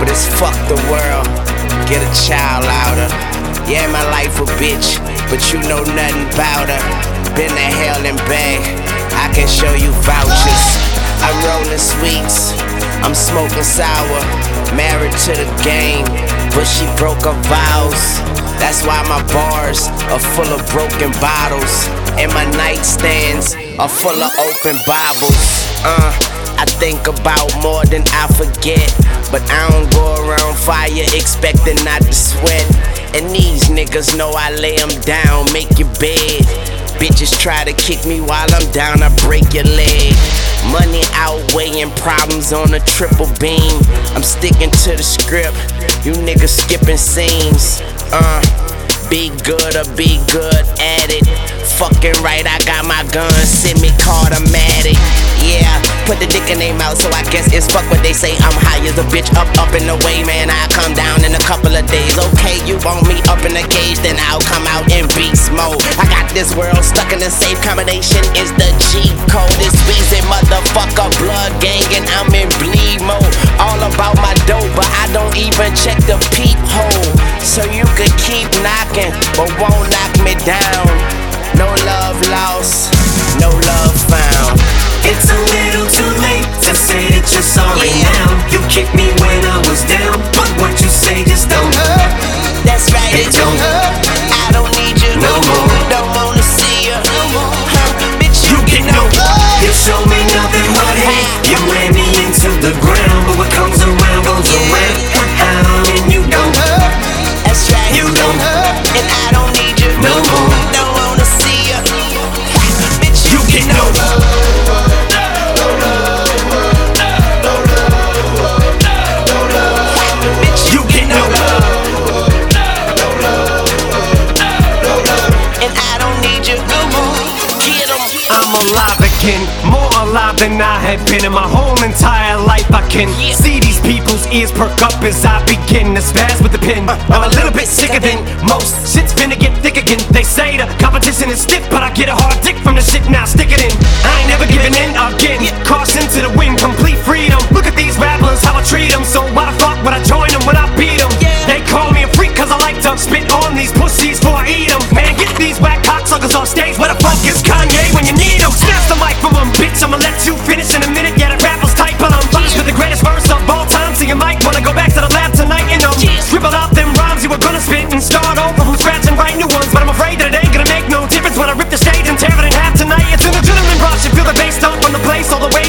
but it's fuck the world. Get a child louder. Yeah, my life a bitch, but you know nothing about her. Been to hell and back, I can show you vouchers. I'm rolling sweets, I'm smoking sour. Married to the game, but she broke her vows. That's why my bars are full of broken bottles, and my nightstands are full of open Bibles. Uh, think about more than I forget, but I don't go around fire expecting not to sweat. And these niggas know I lay them down, make your bed. Bitches try to kick me while I'm down, I break your leg. Money outweighing problems on a triple beam. I'm sticking to the script, you niggas skipping scenes. Uh, be good or be good at it. Fucking right, I got my gun, send me automatic. Yeah, put the dick in their mouth, so I guess it's fuck what they say. I'm high as a bitch, up, up in the way, man. I come down in a couple of days. Okay, you want me up in the cage, then I'll come out in beast mode. I got this world stuck in a safe combination. Is the G code? It's Weezy, motherfucker, blood gang, and I'm in bleed mode. All about my dope, but I don't even check the peephole. So you could keep knocking, but won't knock me down. No love lost, no love found. It's a little too late to say that you're sorry Yeah. now. You kicked me when I was down, alive again, more alive than I have been in my whole entire life. I can see these people's ears perk up as I begin to spaz with the pen. Uh, I'm a uh, little bit uh, sicker than most. Shit's finna get thick again. They say the competition is stiff, but I get a hard dick from the shit now. Stick it in. I ain't never giving in again. Caution to the wind, complete freedom. Look at these rappers, how I treat them. So why the fuck would I join them when I beat them? Yeah. They call me a freak cause I like to spit on these pussies before I eat them. Man, get these whack cocksuckers off stage. Where the the bass dump from the place all the way